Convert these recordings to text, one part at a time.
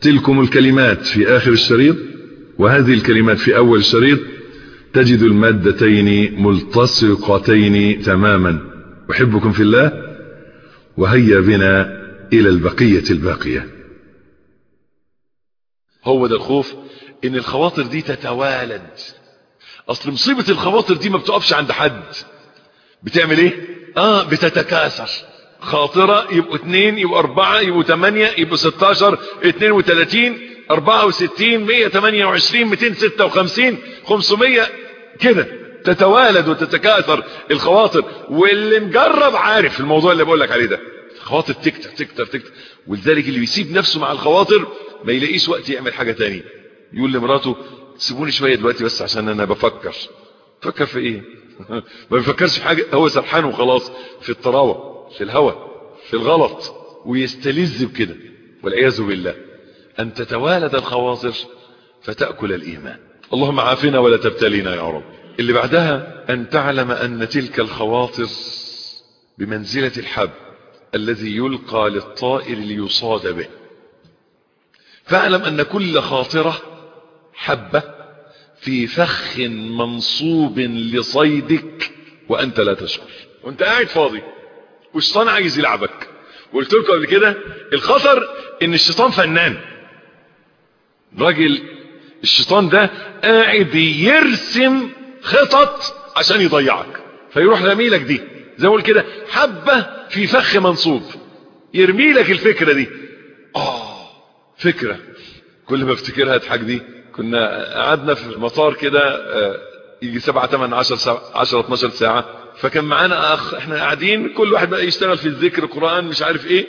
تلكم الكلمات في آخر الشريط وهذه الكلمات في أول الشريط تجد المادتين ملتصقتين تماما. أحبكم في الله وهيا بنا إلى البقية الباقية. هو ده الخوف إن الخواطر دي تتوالد. أصل مصيبة الخواطر دي ما بتقفش عند حد. بتعمل إيه؟ آه بتتكاثر. خاطرة يبقوا اتنين يبقوا أربعة يبقوا تمانية يبقوا ستاشر اتنين وتلاتين أربعة وستين مية تمانية وعشرين ميتين ستة وخمسين خمسمية كده تتوالد وتتكاثر الخواطر. واللي مجرب عارف الموضوع اللي بقول لك عليه ده. خواطر تكتر تكتر تكتر. ولذلك اللي بيسيب نفسه مع الخواطر ما يلاقيش وقت يعمل حاجة تانية يقول لمراته سيبوني شوية دلوقتي بس عشان أنا بفكر. فكر في إيه؟ ما بيفكرش في حاجة هو سرحان وخلاص في الطراوة. في الهوى في الغلط ويستلذ بكده. والعياذ بالله. أن تتوالد الخواطر فتأكل الإيمان. اللهم عافنا ولا تبتلينا يا رب. اللي بعدها أن تعلم أن تلك الخواطر بمنزلة الحب الذي يلقى للطائر ليصاد به. فاعلم أن كل خاطرة حبة في فخ منصوب لصيدك وأنت لا تشعر. وأنت قاعد فاضي. والشيطان عايز يلعبك. وقلت لكم قبل كده الخطر إن الشيطان فنان. راجل الشيطان ده قاعد يرسم خطط عشان يضيعك. فيروح رميلك دي. زي ما كده حبة في فخ منصوب. يرمي لك الفكرة دي. آه فكرة. كل ما افتكرها اضحك دي. كنا قعدنا في المطار كده آه يجي سبعة تمن عشر ساعة عشر اتناشر ساعة. فكان معانا اخ إحنا قاعدين كل واحد بقى يشتغل في الذكر قرآن مش عارف إيه.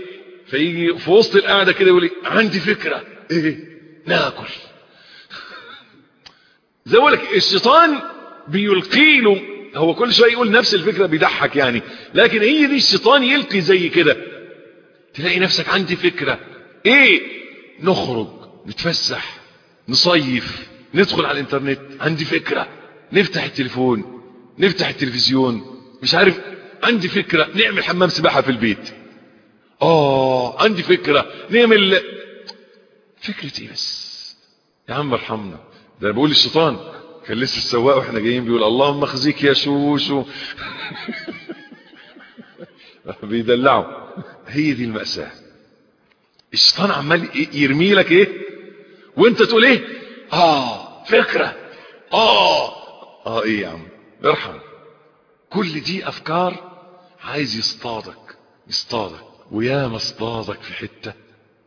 فيجي في وسط القعدة كده يقول لي عندي فكرة. إيه؟ ناكل. زي لك الشيطان بيلقي له هو كل شوية يقول نفس الفكرة بيضحك يعني. لكن هي دي الشيطان يلقي زي كده. تلاقي نفسك عندي فكرة. إيه؟ نخرج نتفسح نصيف ندخل على الإنترنت. عندي فكرة. نفتح التليفون نفتح التلفزيون. مش عارف عندي فكرة نعمل حمام سباحة في البيت. آه عندي فكرة نعمل فكرة إيه بس؟ يا عم ارحمنا. ده بقول الشيطان كان لسه السواق وإحنا جايين بيقول اللهم أخزيك يا شوشو. بيدلعوا. هي دي المأساة. الشيطان عمال يرمي لك إيه؟ وأنت تقول إيه؟ آه فكرة. آه. آه إيه يا عم؟ ارحم. كل دي أفكار عايز يصطادك يصطادك. ويا ما اصطادك في حتة.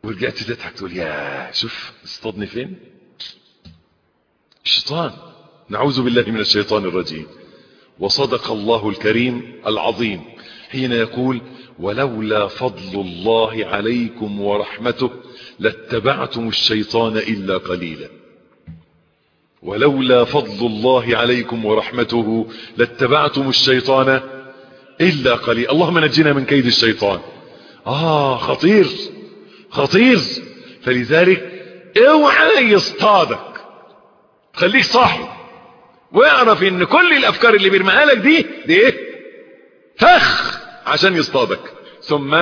ورجعت تضحك تقول يا شوف اصطادني فين؟ الشيطان. نعوذ بالله من الشيطان الرجيم. وصدق الله الكريم العظيم حين يقول ولولا فضل الله عليكم ورحمته لاتبعتم الشيطان إلا قليلا. ولولا فضل الله عليكم ورحمته لاتبعتم الشيطان إلا قليلا. اللهم نجنا من كيد الشيطان. آه خطير خطير. فلذلك اوعى يصطادك. خليك صاحي. واعرف إن كل الأفكار اللي بيرميها لك دي دي إيه؟ فخ! عشان يصطادك. ثم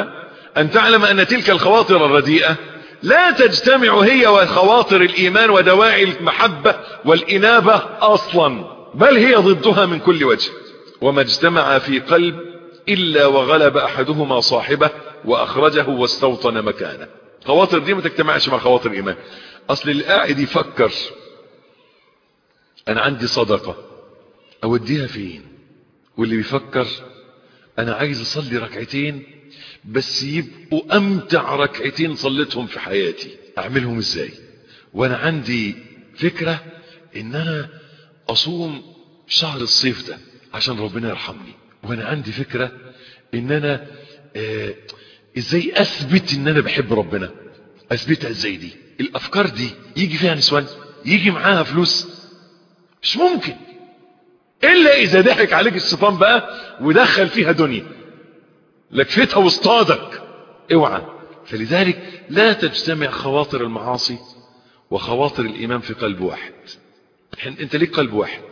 أن تعلم أن تلك الخواطر الرديئة لا تجتمع هي وخواطر الإيمان ودواعي المحبة والإنابة أصلا بل هي ضدها من كل وجه. وما اجتمع في قلب إلا وغلب أحدهما صاحبه وأخرجه واستوطن مكانه. خواطر دي ما تجتمعش مع خواطر الإيمان. أصل اللي قاعد يفكر أنا عندي صدقة أوديها فين؟ واللي بيفكر أنا عايز أصلي ركعتين بس يبقوا أمتع ركعتين صليتهم في حياتي. أعملهم إزاي؟ وأنا عندي فكرة إن أنا أصوم شهر الصيف ده عشان ربنا يرحمني. وأنا عندي فكرة إن أنا آه إزاي أثبت إن أنا بحب ربنا؟ أثبتها إزاي دي؟ الأفكار دي يجي فيها نسوان يجي معاها فلوس مش ممكن. إلا إذا ضحك عليك الشيطان بقى ودخل فيها دنيا. لكفتها واصطادك. اوعى. فلذلك لا تجتمع خواطر المعاصي وخواطر الإيمان في قلب واحد. أنت ليك قلب واحد.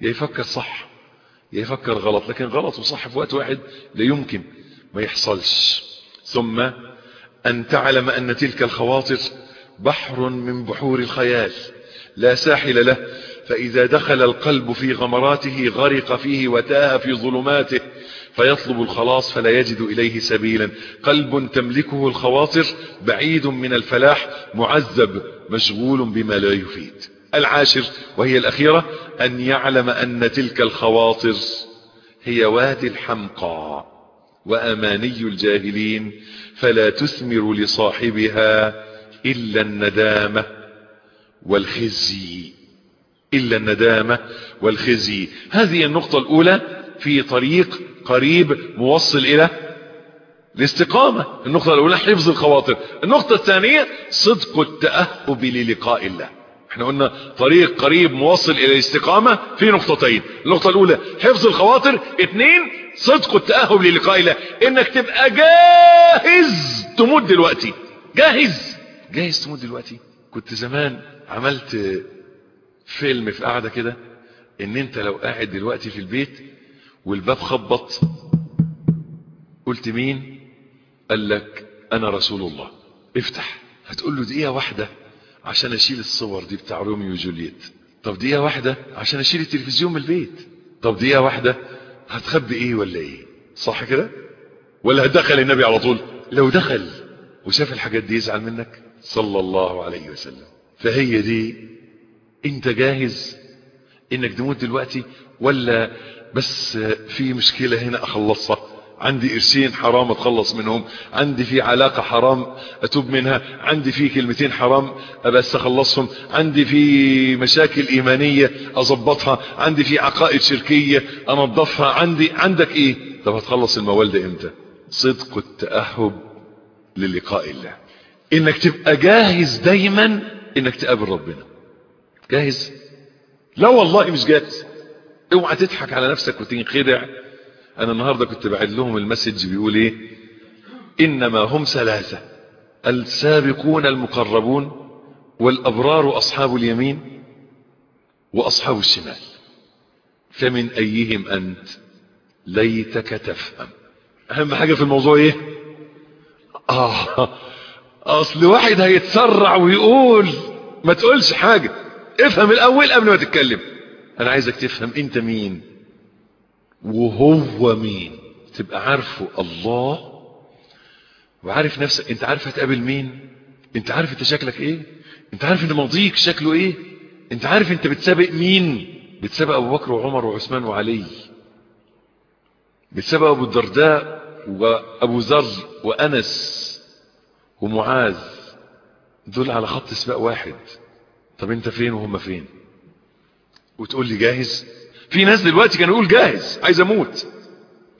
يا يفكر صح يا يفكر غلط لكن غلط وصح في وقت واحد لا يمكن ما يحصلش. ثم أن تعلم أن تلك الخواطر بحر من بحور الخيال. لا ساحل له. فإذا دخل القلب في غمراته غرق فيه وتاه في ظلماته فيطلب الخلاص فلا يجد إليه سبيلا. قلب تملكه الخواطر بعيد من الفلاح معذب مشغول بما لا يفيد. العاشر وهي الأخيرة أن يعلم أن تلك الخواطر هي وادي الحمقى وأماني الجاهلين فلا تثمر لصاحبها إلا الندامة والخزي. إلا الندامة والخزي. هذه النقطة الأولى في طريق قريب موصل إلى الاستقامة. النقطة الأولى حفظ الخواطر. النقطة الثانية صدق التأهب للقاء الله. إحنا قلنا طريق قريب موصل إلى الاستقامة في نقطتين. النقطة الأولى حفظ الخواطر. اتنين صدق التأهب للقاء الله. إنك تبقى جاهز تموت دلوقتي. جاهز. جاهز تموت دلوقتي. كنت زمان عملت فيلم في قاعدة كده إن أنت لو قاعد دلوقتي في البيت والباب خبط قلت مين؟ قال لك أنا رسول الله. افتح. هتقول له دقيقة واحدة عشان أشيل الصور دي بتاع روميو وجولييت. طب دقيقة واحدة عشان أشيل التلفزيون من البيت. طب دقيقة واحدة هتخبي إيه ولا إيه؟ صح كده؟ ولا هدخل النبي على طول؟ لو دخل وشاف الحاجات دي يزعل منك؟ صلى الله عليه وسلم. فهي دي انت جاهز انك تموت دلوقتي ولا بس في مشكلة هنا أخلصها؟ عندي قرشين حرام أتخلص منهم عندي في علاقة حرام أتوب منها عندي في كلمتين حرام بس اخلصهم عندي في مشاكل إيمانية أظبطها عندي في عقائد شركية أنظفها عندي عندك إيه؟ طب هتخلص الموال ده إمتى؟ صدق التأهب للقاء الله. إنك تبقى جاهز دايما إنك تقابل ربنا. جاهز؟ لا والله مش جاهز. اوعى تضحك على نفسك وتنخدع أنا النهاردة كنت بعد لهم المسج بيقول إيه؟ إنما هم ثلاثة. السابقون المقربون والأبرار أصحاب اليمين وأصحاب الشمال. فمن أيهم أنت؟ ليتك تفهم. أهم حاجة في الموضوع إيه؟ آه أصل واحد هيتسرع ويقول ما تقولش حاجة. افهم الأول قبل ما تتكلم. أنا عايزك تفهم أنت مين. وهو مين. تبقى عارفه الله. وعارف نفسك. أنت عارف هتقابل مين. أنت عارف أنت شكلك إيه. أنت عارف ان ماضيك شكله إيه. أنت عارف أنت بتسابق مين. بتسابق أبو بكر وعمر وعثمان وعلي. بتسابق أبو الدرداء وأبو ذر وأنس ومعاذ. دول على خط سباق واحد. طب انت فين وهم فين؟ وتقول لي جاهز؟ في ناس دلوقتي كانوا يقول جاهز عايز أموت.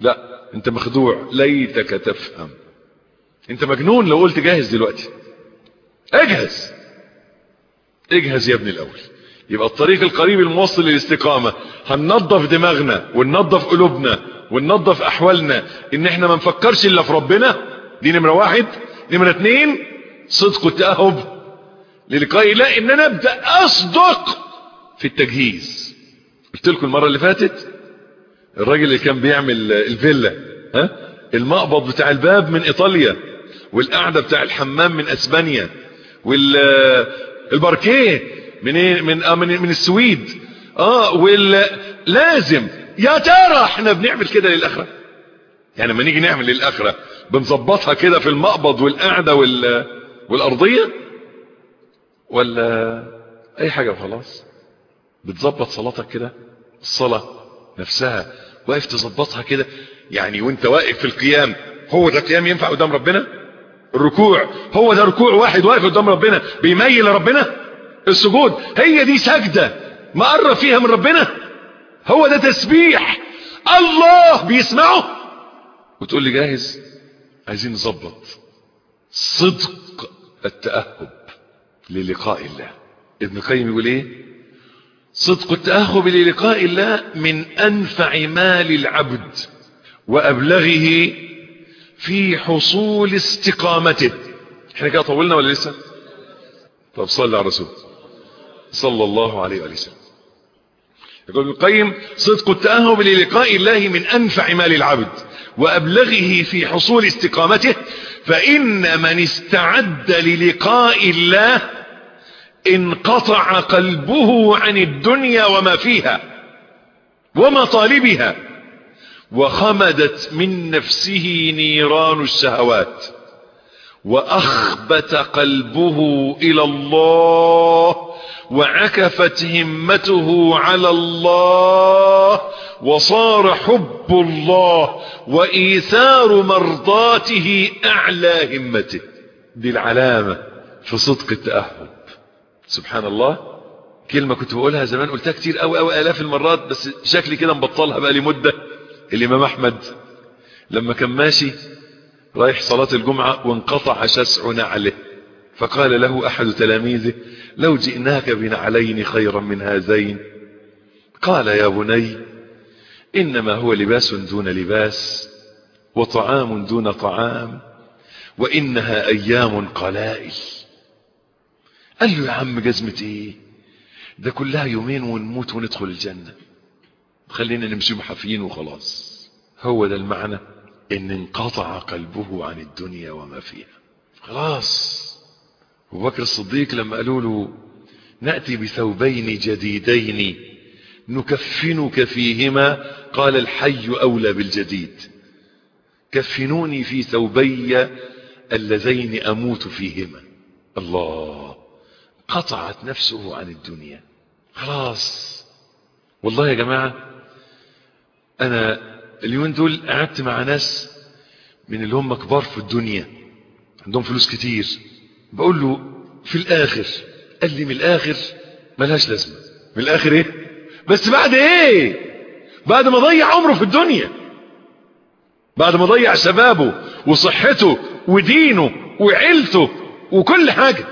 لا أنت مخدوع. ليتك تفهم. أنت مجنون لو قلت جاهز دلوقتي. اجهز. اجهز يا ابني الأول. يبقى الطريق القريب الموصل للاستقامة. هننظف دماغنا وننظف قلوبنا وننظف أحوالنا. إن إحنا ما نفكرش إلا في ربنا. دي نمرة واحد. نمرة اتنين صدق التأهب للقاء الله ان أنا ابدأ اصدق في التجهيز. قلت لكم المرة اللي فاتت الراجل اللي كان بيعمل الفيلا ها؟ المقبض بتاع الباب من إيطاليا والقعدة بتاع الحمام من أسبانيا والباركيه من إيه؟ من آه من, من السويد. آه ولازم يا ترى إحنا بنعمل كده للآخرة؟ يعني لما نيجي نعمل للآخرة بنظبطها كده في المقبض والقعدة وال والأرضية؟ ولا أي حاجة وخلاص. بتظبط صلاتك كده الصلاة نفسها واقف تظبطها كده. يعني وانت واقف في القيام هو ده قيام ينفع قدام ربنا؟ الركوع هو ده ركوع واحد واقف قدام ربنا بيميل لربنا السجود هي دي سجدة مقرب فيها من ربنا؟ هو ده تسبيح. الله بيسمعه. وتقول لي جاهز؟ عايزين نظبط صدق التأهب. للقاء الله. ابن القيم يقول إيه؟ صدق التأهب للقاء الله من أنفع مال العبد وأبلغه في حصول استقامته. إحنا كده طولنا ولا لسه؟ طب صلى على الرسول. صلى الله عليه وسلم. يقول ابن القيم صدق التأهب للقاء الله من أنفع مال العبد. وأبلغه في حصول استقامته فإن من استعد للقاء الله انقطع قلبه عن الدنيا وما فيها ومطالبها وخمدت من نفسه نيران الشهوات وأخبت قلبه إلى الله وعكفت همته على الله وصار حب الله وإيثار مرضاته أعلى همته. دي العلامة في صدق التأهب. سبحان الله. كلمة كنت بقولها زمان قلتها كتير أو أو آلاف المرات بس شكلي كده مبطلها بقى لي مدة الإمام أحمد لما كان ماشي رايح صلاة الجمعة وانقطع شسع نعله فقال له أحد تلاميذه لو جئناك بنعلين خيرا من هذين. قال يا بني إنما هو لباس دون لباس وطعام دون طعام وإنها أيام قلائل. قال له يا عم جزمة إيه ده كلها يومين ونموت وندخل الجنة. خلينا نمشي محافين وخلاص. هو ده المعنى؟ إن انقطع قلبه عن الدنيا وما فيها. خلاص. أبو بكر الصديق لما قالوا له نأتي بثوبين جديدين نكفنك فيهما قال الحي أولى بالجديد. كفنوني في ثوبي اللذين أموت فيهما. الله قطعت نفسه عن الدنيا. خلاص. والله يا جماعة أنا اليومين دول قعدت مع ناس من اللي هم كبار في الدنيا عندهم فلوس كتير. بقول له في الآخر قال لي من الآخر ملهاش لازمة. من الآخر إيه؟ بس بعد إيه؟ بعد ما ضيع عمره في الدنيا. بعد ما ضيع شبابه وصحته ودينه وعيلته وكل حاجة.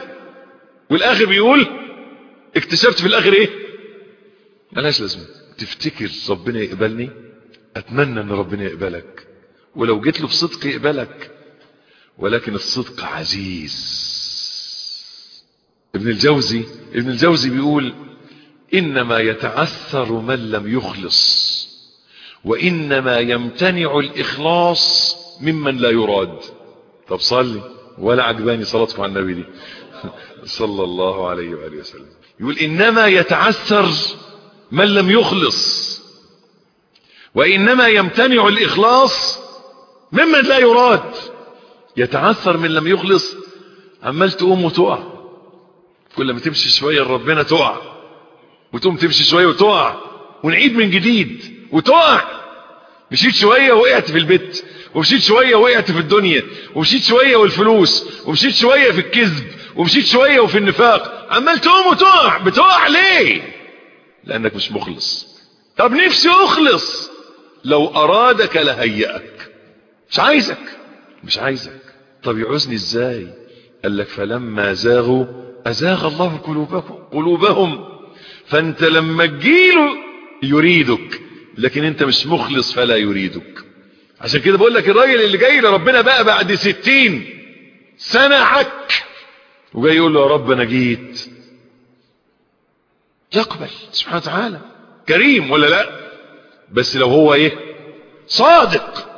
والآخر بيقول اكتشفت في الآخر إيه؟ ملهاش لازمة. تفتكر ربنا يقبلني؟ أتمنى إن ربنا يقبلك. ولو جيت له بصدق يقبلك. ولكن الصدق عزيز. ابن الجوزي ابن الجوزي بيقول إنما يتعثر من لم يخلص وإنما يمتنع الإخلاص ممن لا يراد. طب صلي ولا عجباني صلاتكم على النبي دي. صلى الله عليه وآله وسلم. يقول إنما يتعثر من لم يخلص وإنما يمتنع الإخلاص ممن لا يراد. يتعثر من لم يخلص عمال تقوم وتقع. كل ما تمشي شوية ربنا تقع. وتقوم تمشي شوية وتقع. ونعيد من جديد. وتقع. مشيت شوية وقعت في البيت. ومشيت شوية وقعت في الدنيا. ومشيت شوية والفلوس. ومشيت شوية في الكذب. ومشيت شوية وفي النفاق. عمال تقوم وتقع. بتقع ليه؟ لأنك مش مخلص. طب نفسي أخلص. لو أرادك لهيئك. مش عايزك. مش عايزك. طب يعوزني إزاي؟ قال لك فلما زاغوا أزاغ الله قلوبهم قلوبهم. فانت لما تجيله يريدك لكن انت مش مخلص فلا يريدك. عشان كده بقول لك الراجل اللي جاي لربنا بقى بعد ستين سنة عك وجاي يقول له يا رب أنا جيت. يقبل سبحانه وتعالى. كريم ولا لا؟ بس لو هو إيه؟ صادق.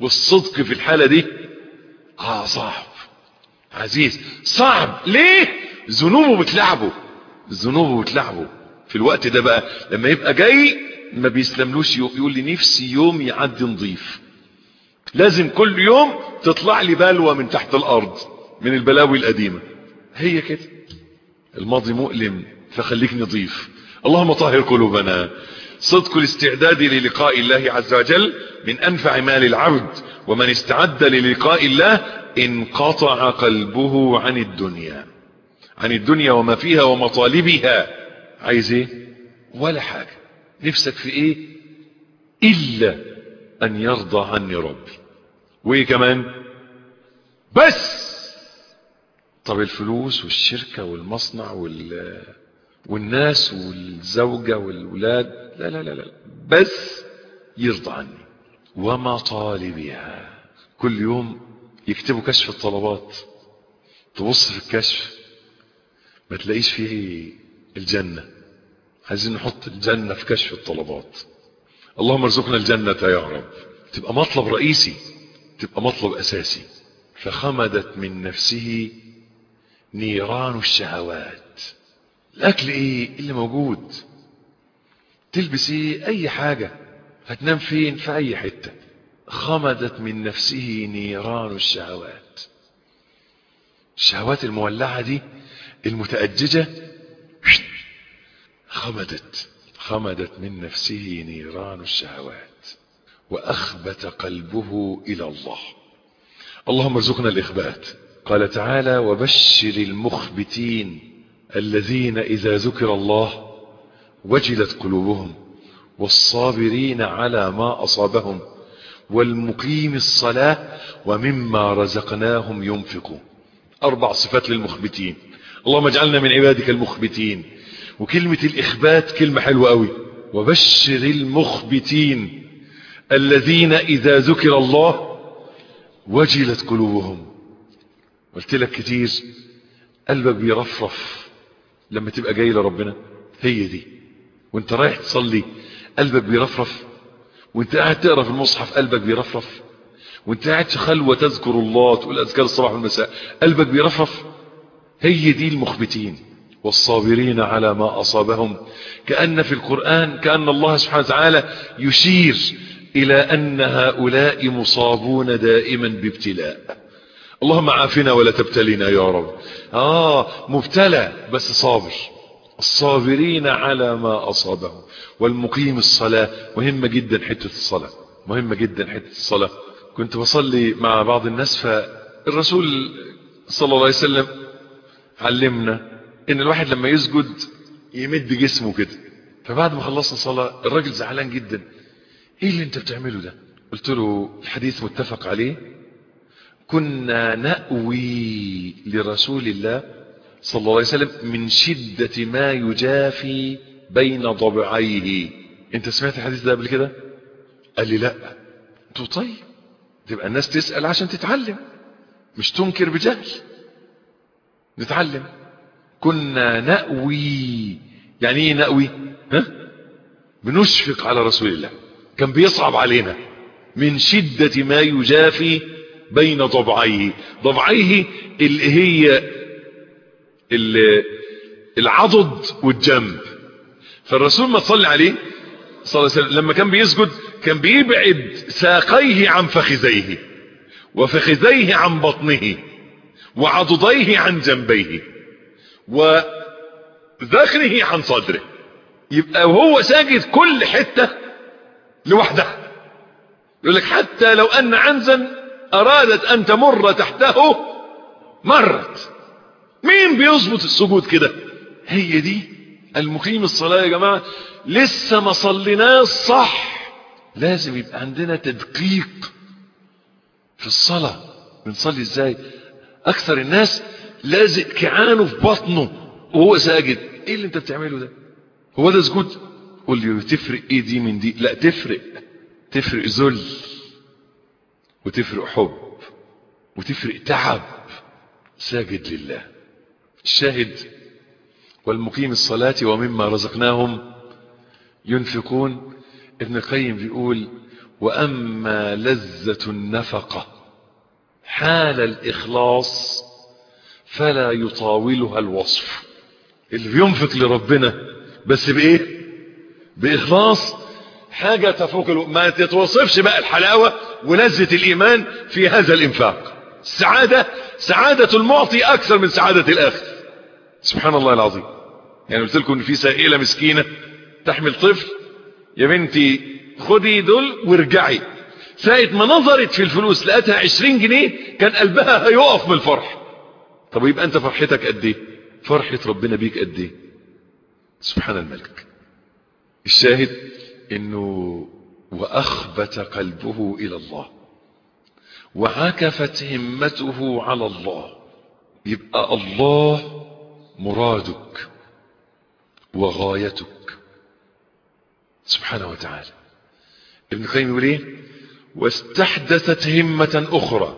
والصدق في الحالة دي؟ آه صعب. عزيز صعب. ليه؟ ذنوبه بتلعبه. ذنوبه بتلعبه في الوقت ده بقى لما يبقى جاي ما بيسلملوش يقول لي نفسي يوم يعدي نظيف لازم كل يوم تطلع لي بلوى من تحت الأرض من البلاوي القديمة. هي كده. الماضي مؤلم فخليك نظيف اللهم طهر قلوبنا. صدق الاستعداد للقاء الله عز وجل من أنفع مال العبد ومن استعد للقاء الله انقطع قلبه عن الدنيا. عن الدنيا وما فيها ومطالبها. عايز إيه؟ ولا حاجة. نفسك في إيه؟ إلا أن يرضى عني ربي. وإيه كمان؟ بس! طب الفلوس والشركة والمصنع وال والناس والزوجة والولاد. لا لا لا لا بس يرضى عني. ومطالبها. كل يوم يكتبوا كشف الطلبات. تبص في الكشف. ما تلاقيش فيه الجنة. عايزين نحط الجنة في كشف الطلبات. اللهم ارزقنا الجنة يا رب. تبقى مطلب رئيسي تبقى مطلب أساسي. فخمدت من نفسه نيران الشهوات. الأكل إيه اللي موجود؟ تلبس إيه أي حاجة. هتنام فين؟ في أي حتة. خمدت من نفسه نيران الشهوات. الشهوات المولعة دي المتأججة خمدت خمدت من نفسه نيران الشهوات وأخبت قلبه إلى الله. اللهم ارزقنا الإخبات. قال تعالى وبشر المخبتين الذين إذا ذكر الله وجلت قلوبهم والصابرين على ما أصابهم والمقيم الصلاة ومما رزقناهم ينفقون. أربع صفات للمخبتين. اللهم اجعلنا من عبادك المخبتين. وكلمة الإخبات كلمة حلوة قوي. وبشر المخبتين الذين إذا ذكر الله وجلت قلوبهم. قلت لك كتير قلبك بيرفرف لما تبقى جاي لربنا. هي دي. وانت رايح تصلي قلبك بيرفرف. وانت قاعد تقرأ في المصحف قلبك بيرفرف. وانت قاعد في خلوة تذكر الله تقول أذكار الصباح والمساء قلبك بيرفرف. هي دي المخبتين والصابرين على ما أصابهم. كأن في القرآن كأن الله سبحانه وتعالى يشير إلى أن هؤلاء مصابون دائما بابتلاء. اللهم عافنا ولا تبتلينا يا رب. آه مبتلى بس صابر. الصابرين على ما أصابهم. والمقيم الصلاة مهمة جدا حتة الصلاة. مهمة جدا حتة الصلاة. كنت بصلي مع بعض الناس فالرسول صلى الله عليه وسلم علمنا إن الواحد لما يسجد يمد جسمه كده. فبعد ما خلصنا صلاة الراجل زعلان جدا. إيه اللي أنت بتعمله ده؟ قلت له الحديث متفق عليه. كنا نأوي لرسول الله صلى الله عليه وسلم من شدة ما يجافي بين ضبعيه. أنت سمعت الحديث ده قبل كده؟ قال لي لا. قلت طيب تبقى الناس تسأل عشان تتعلم مش تنكر بجهل. نتعلم. كنا نأوي. يعني إيه نأوي؟ ها؟ بنشفق على رسول الله. كان بيصعب علينا. من شدة ما يجافي بين ضبعيه. ضبعيه اللي هي اللي العضد والجنب. فالرسول ما تصلي عليه صلى الله عليه وسلم لما كان بيسجد كان بيبعد ساقيه عن فخذيه وفخذيه عن بطنه. وعضديه عن جنبيه. وذخره عن صدره. يبقى وهو ساجد كل حتة لوحدها. يقول لك حتى لو أن عنزا أرادت أن تمر تحته مرت. مين بيظبط السجود كده؟ هي دي المقيم الصلاة يا جماعة. لسه ما صليناش صح. لازم يبقى عندنا تدقيق في الصلاة. بنصلي إزاي؟ أكثر الناس لازق كعانه في بطنه وهو ساجد. إيه اللي أنت بتعمله ده؟ هو ده سجود؟ قول لي تفرق إيه دي من دي؟ لا تفرق. تفرق ذل وتفرق حب وتفرق تعب. ساجد لله. الشاهد والمقيم الصلاة ومما رزقناهم ينفقون. ابن القيم بيقول وأما لذة النفقة حال الإخلاص فلا يطاولها الوصف. اللي بينفق لربنا بس بإيه؟ بإخلاص. حاجة تفوق ألو... ما تتوصفش بقى الحلاوة ولذة الإيمان في هذا الإنفاق. السعادة سعادة المعطي أكثر من سعادة الآخر. سبحان الله العظيم. يعني قلت لكم إن في سائلة مسكينة تحمل طفل يا بنتي خدي دول وارجعي. ساعه ما نظرت في الفلوس لقتها 20 جنيه كان قلبها هيقف من الفرح. طب يبقى أنت فرحتك قد إيه؟ فرحة ربنا بيك قد إيه؟ سبحان الملك. الشاهد إنه وأخبت قلبه إلى الله وعكفت همته على الله. يبقى الله مرادك وغايتك. سبحانه وتعالى. ابن القيم يقول إيه؟ واستحدثت همة أخرى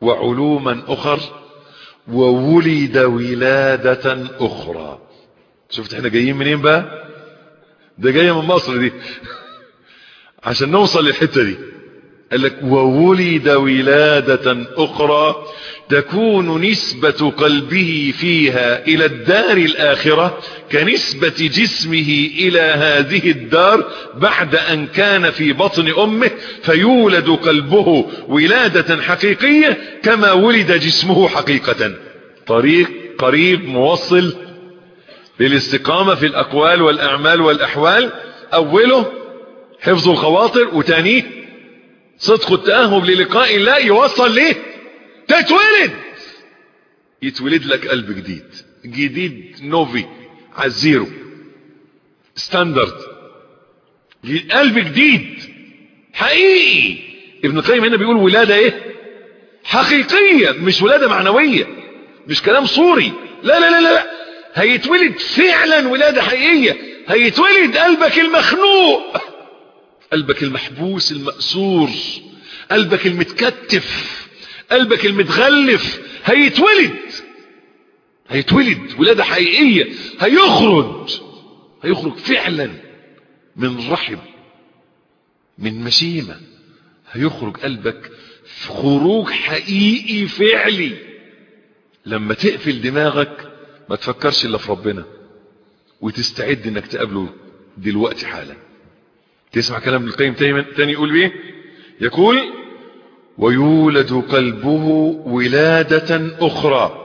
وعلوما أخر وولد ولادة أخرى. شفت إحنا جايين منين بقى؟ ده جاية من مصر دي. عشان نوصل للحتة دي. قال لك وولد ولادة أخرى تكون نسبة قلبه فيها إلى الدار الآخرة كنسبة جسمه إلى هذه الدار بعد أن كان في بطن أمه فيولد قلبه ولادة حقيقية كما ولد جسمه حقيقة. طريق قريب موصل للاستقامة في الأقوال والأعمال والأحوال. أوله حفظ الخواطر وتانيه صدق التأهب للقاء الله يوصل ليه؟ تتولد! يتولد لك قلب جديد. جديد نوفي. على ال zero standard. قلب جديد. حقيقي. ابن القيم هنا بيقول ولادة إيه؟ حقيقية مش ولادة معنوية. مش كلام صوري. لا لا لا لا. هيتولد فعلا ولادة حقيقية. هيتولد قلبك المخنوق. قلبك المحبوس المأسور قلبك المتكتف قلبك المتغلف هيتولد هيتولد ولادة حقيقية هيخرج هيخرج فعلا من رحم من مشيمة هيخرج قلبك في خروج حقيقي فعلي. لما تقفل دماغك ما تفكرش إلا في ربنا وتستعد إنك تقابله دلوقتي حالا. تسمع كلام ابن القيم تاني يقول بيه يقول ويولد قلبه ولادة أخرى.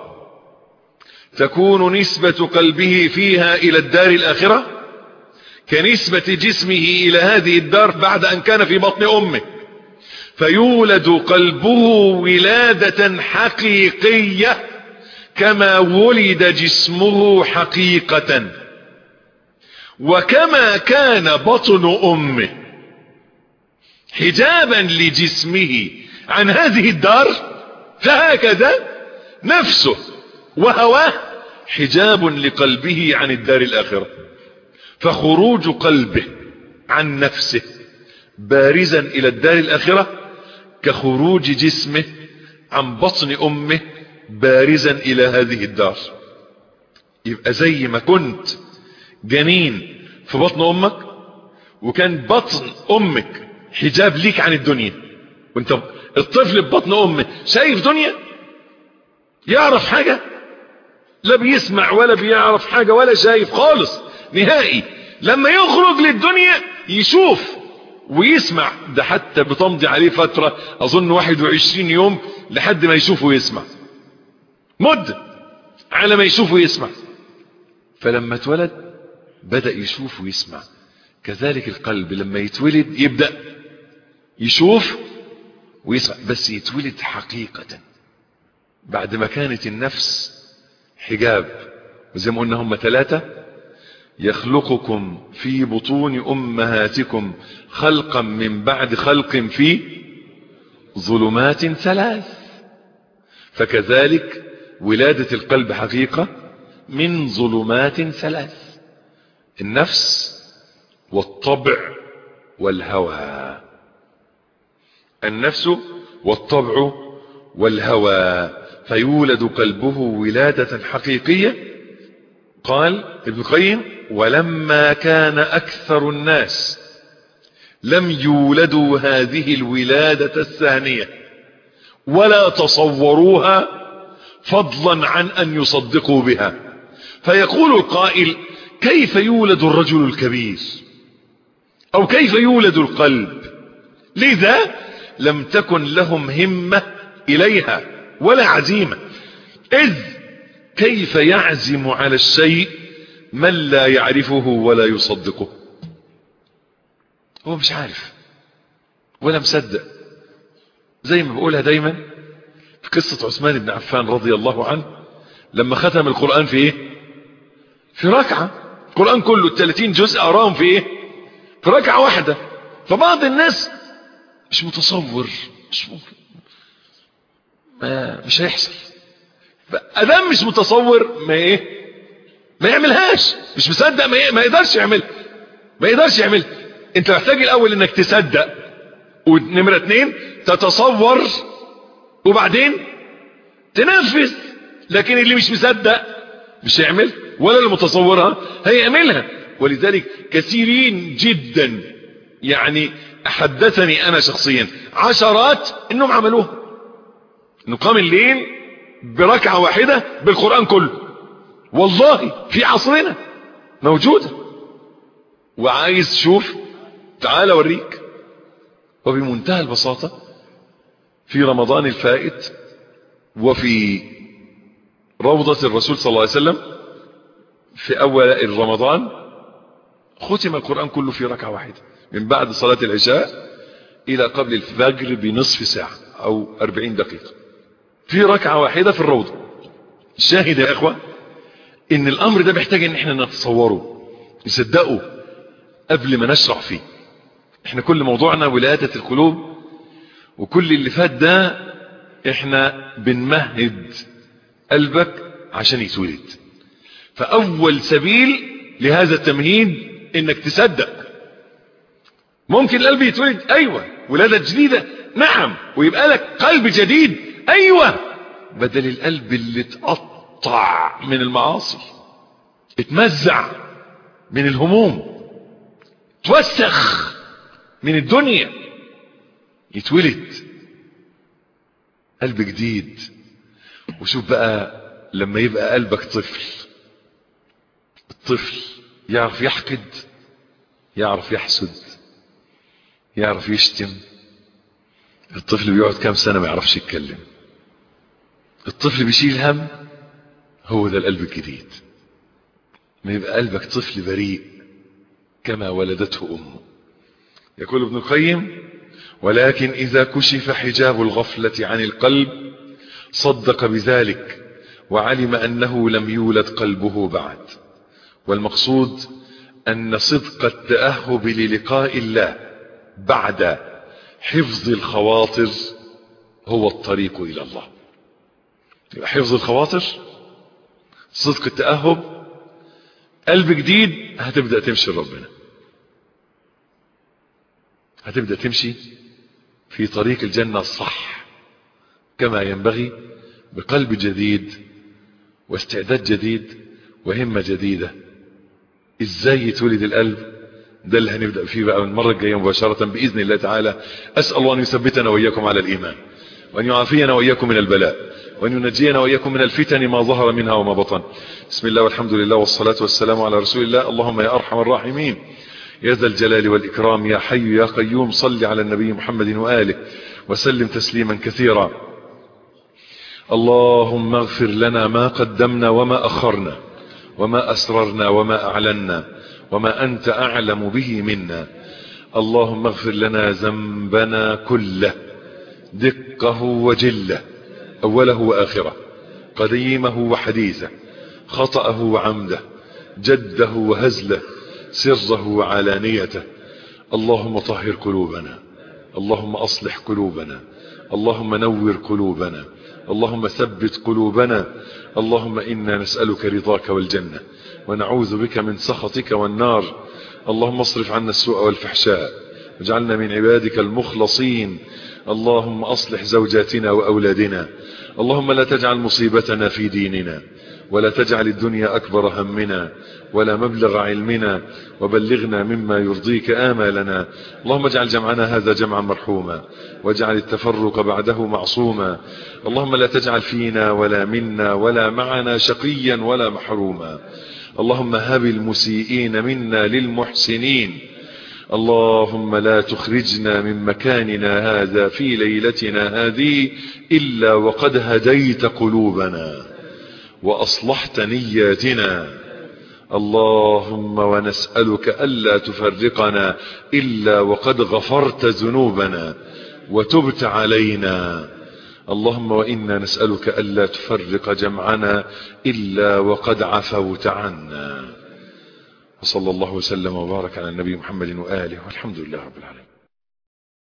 تكون نسبة قلبه فيها إلى الدار الآخرة كنسبة جسمه إلى هذه الدار بعد أن كان في بطن أمه. فيولد قلبه ولادة حقيقية كما ولد جسمه حقيقة. وكما كان بطن أمه. حجابا لجسمه عن هذه الدار فهكذا نفسه وهواه حجاب لقلبه عن الدار الآخرة. فخروج قلبه عن نفسه بارزا إلى الدار الآخرة كخروج جسمه عن بطن أمه بارزا إلى هذه الدار. يبقى زي ما كنت جنين في بطن أمك وكان بطن أمك حجاب ليك عن الدنيا. وانت الطفل في بطن امه شايف دنيا؟ يعرف حاجة؟ لا بيسمع ولا بيعرف حاجة ولا شايف خالص نهائي. لما يخرج للدنيا يشوف ويسمع. ده حتى بتمضي عليه فترة أظن 21 يوم لحد ما يشوف ويسمع. مدة على ما يشوف ويسمع. فلما اتولد بدأ يشوف ويسمع. كذلك القلب لما يتولد يبدأ يشوف ويسمع بس يتولد حقيقة. بعد ما كانت النفس حجاب وزي ما قلنا هم ثلاثة يخلقكم في بطون أمهاتكم خلقا من بعد خلق في ظلمات ثلاث. فكذلك ولادة القلب حقيقة من ظلمات ثلاث. النفس والطبع والهوى. النفس والطبع والهوى. فيولد قلبه ولادة حقيقية. قال ابن القيم ولما كان أكثر الناس لم يولدوا هذه الولادة الثانية ولا تصوروها فضلا عن أن يصدقوا بها. فيقول القائل كيف يولد الرجل الكبير؟ أو كيف يولد القلب؟ لذا لم تكن لهم همة إليها ولا عزيمة. إذ كيف يعزم على الشيء من لا يعرفه ولا يصدقه؟ هو مش عارف ولا مصدق. زي ما بقولها دايما في قصة عثمان بن عفان رضي الله عنه لما ختم القرآن في إيه؟ في ركعة. القرآن كله الثلاثين جزء أراهم في إيه؟ في ركعة واحدة. فبعض الناس مش متصور مش ممكن ما مش هيحصل. فأدام مش متصور ما إيه؟ ما يعملهاش. مش مصدق ما, إيه؟ ما يقدرش يعملها ما يقدرش يعملها أنت محتاج الأول إنك تصدق. ونمرة اتنين تتصور. وبعدين تنفذ. لكن اللي مش مصدق مش هيعمل ولا اللي متصورها هيعملها ولذلك كثيرين جدا يعني حدثني أنا شخصيا عشرات إنهم عملوها. إنه قام الليل بركعة واحدة بالقرآن كله. والله في عصرنا موجودة. وعايز تشوف تعال أوريك. وبمنتهى البساطة في رمضان الفائت وفي روضة الرسول صلى الله عليه وسلم في أول رمضان ختم القرآن كله في ركعة واحدة. من بعد صلاة العشاء إلى قبل الفجر بنصف ساعة أو أربعين دقيقة. في ركعة واحدة في الروضة. شاهد يا إخوة إن الأمر ده بيحتاج إن إحنا نتصوره نصدقه قبل ما نشرع فيه. إحنا كل موضوعنا ولادة القلوب وكل اللي فات ده إحنا بنمهد قلبك عشان يتولد فأول سبيل لهذا التمهيد إنك تصدق. ممكن القلب يتولد أيوه. ولادة جديدة نعم. ويبقى لك قلب جديد أيوه. بدل القلب اللي اتقطع من المعاصي اتمزع من الهموم توسخ من الدنيا يتولد قلب جديد. وشوف بقى لما يبقى قلبك طفل. الطفل يعرف يحقد يعرف يحسد يعرف يشتم. الطفل بيقعد كام سنة ما يعرفش يتكلم. الطفل بيشيل هم هو ده القلب الجديد. ما يبقى قلبك طفل بريء كما ولدته أمه. يقول ابن القيم ولكن إذا كشف حجاب الغفلة عن القلب صدق بذلك وعلم أنه لم يولد قلبه بعد. والمقصود أن صدق التأهب للقاء الله بعد حفظ الخواطر هو الطريق إلى الله. حفظ الخواطر صدق التأهب قلب جديد هتبدأ تمشي لربنا. هتبدأ تمشي في طريق الجنة الصح. كما ينبغي بقلب جديد واستعداد جديد وهمة جديدة. إزاي يتولد القلب؟ ده اللي هنبدأ فيه بقى المرة الجاية مباشرة بإذن الله تعالى. أسأل الله أن يثبتنا وإياكم على الإيمان وأن يعافينا وإياكم من البلاء وأن ينجينا وإياكم من الفتن ما ظهر منها وما بطن. بسم الله والحمد لله والصلاة والسلام على رسول الله. اللهم يا أرحم الراحمين يا ذا الجلال والإكرام يا حي يا قيوم صل على النبي محمد وآله وسلم تسليما كثيرا. اللهم اغفر لنا ما قدمنا وما أخرنا وما أسررنا وما أعلنا وما أنت أعلم به منا. اللهم اغفر لنا ذنبنا كله دقه وجله أوله وآخره قديمه وحديثه خطأه وعمده جده وهزله سره وعلانيته. اللهم طهر قلوبنا اللهم أصلح قلوبنا اللهم نور قلوبنا اللهم ثبت قلوبنا. اللهم إنا نسألك رضاك والجنة ونعوذ بك من سخطك والنار. اللهم اصرف عنا السوء والفحشاء واجعلنا من عبادك المخلصين. اللهم أصلح زوجاتنا وأولادنا. اللهم لا تجعل مصيبتنا في ديننا. ولا تجعل الدنيا أكبر همنا ولا مبلغ علمنا وبلغنا مما يرضيك آمالنا. اللهم اجعل جمعنا هذا جمعا مرحوما واجعل التفرق بعده معصوما. اللهم لا تجعل فينا ولا منا ولا معنا شقيا ولا محروما. اللهم هب المسيئين منا للمحسنين. اللهم لا تخرجنا من مكاننا هذا في ليلتنا هذه إلا وقد هديت قلوبنا. وأصلحت نياتنا. اللهم ونسألك ألا تفرقنا إلا وقد غفرت ذنوبنا وتبت علينا. اللهم وإنا نسألك ألا تفرق جمعنا إلا وقد عفوت عنا. وصلى الله وسلم وبارك على النبي محمد وآله والحمد لله رب العالمين.